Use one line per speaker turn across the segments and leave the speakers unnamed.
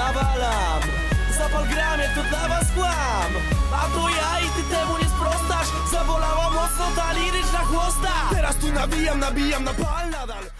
nawalam Zapal gram, jak to dla was kłam. A to ja i ty temu nie sprostasz. Zabolała mocno ta liryczna chłosta. Teraz tu nabijam, nabijam na pal nadal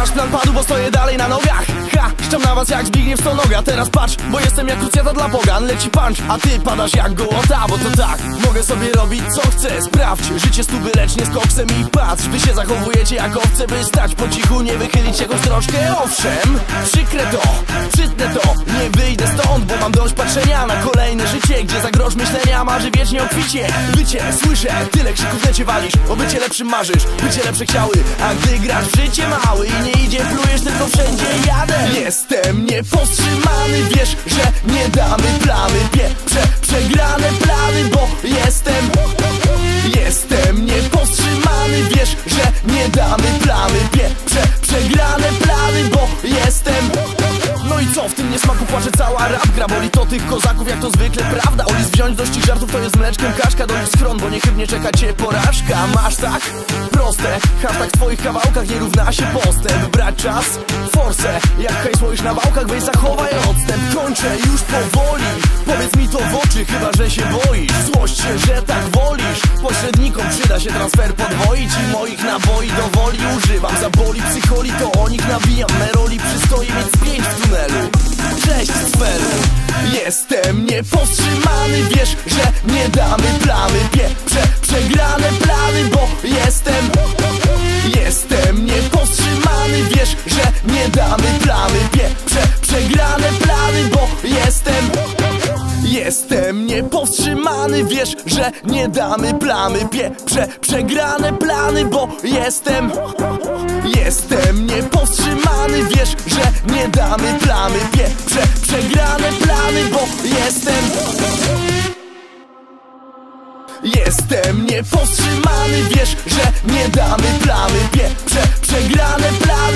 wasz plan padł, bo stoję dalej na nogach. Ha, szczam na was jak Zbigniew Stonoga Teraz patrz, bo jestem jak krucjata dla pogan. Leci punch, a ty padasz jak gołota Bo to tak, mogę sobie robić co chcę Sprawdź, życie stuby lecz nie z koksem I patrz, wy się zachowujecie jak owce By stać po cichu, nie wychylić jakąś troszkę. Owszem, przykre to, przytnę to. Nie wyjdę stąd, bo mam dość patrzenia Na kolejne gdzie za grosz myślenia Marzy wiecznie o kwicie. Bycie, słyszę, tyle krzyków lecie walisz. O bycie lepszym marzysz, bycie lepsze chciały. A gdy grasz w życie mały i nie idzie plujesz, tylko wszędzie jadę. Jestem niepowstrzymany, wiesz, że nie damy plamy. Pie, prze, przegrane plany, bo jestem. Jestem niepowstrzymany, wiesz, że nie damy plamy. Pie, prze, przegrane plany, bo jestem co, w tym niesmaku płacze cała rap gra? Boli to tych kozaków jak to zwykle prawda. Olis wziąć dość ich żartów to jest mleczkiem kaszka. Do ich schron, bo niechybnie czeka cię porażka. Masz tak? Proste Hashtag w twoich kawałkach nie równa się postęp. Brać czas? Force Jak hej słoisz na wałkach, weź zachowaj odstęp. Kończę już powoli Powiedz mi to w oczy, chyba że się boisz. Złość się, że tak wolisz. Pośrednikom przyda się transfer podwoić I moich naboi do woli używam. Zaboli psycholi, to o nich nabijam Meroli Jestem niepowstrzymany Wiesz, że nie damy plamy Pie, prze, przegrane plany Bo jestem Jestem niepowstrzymany Wiesz, że nie damy przegrane plany Bo jestem Jestem niepowstrzymany, wiesz, że nie damy plamy Pie, prze, przegrane plany, bo jestem Jestem niepowstrzymany, wiesz, że nie damy plamy Pie, prze, przegrane plany, bo jestem Jestem niepowstrzymany, wiesz, że nie damy plamy Pie, prze, przegrane plany,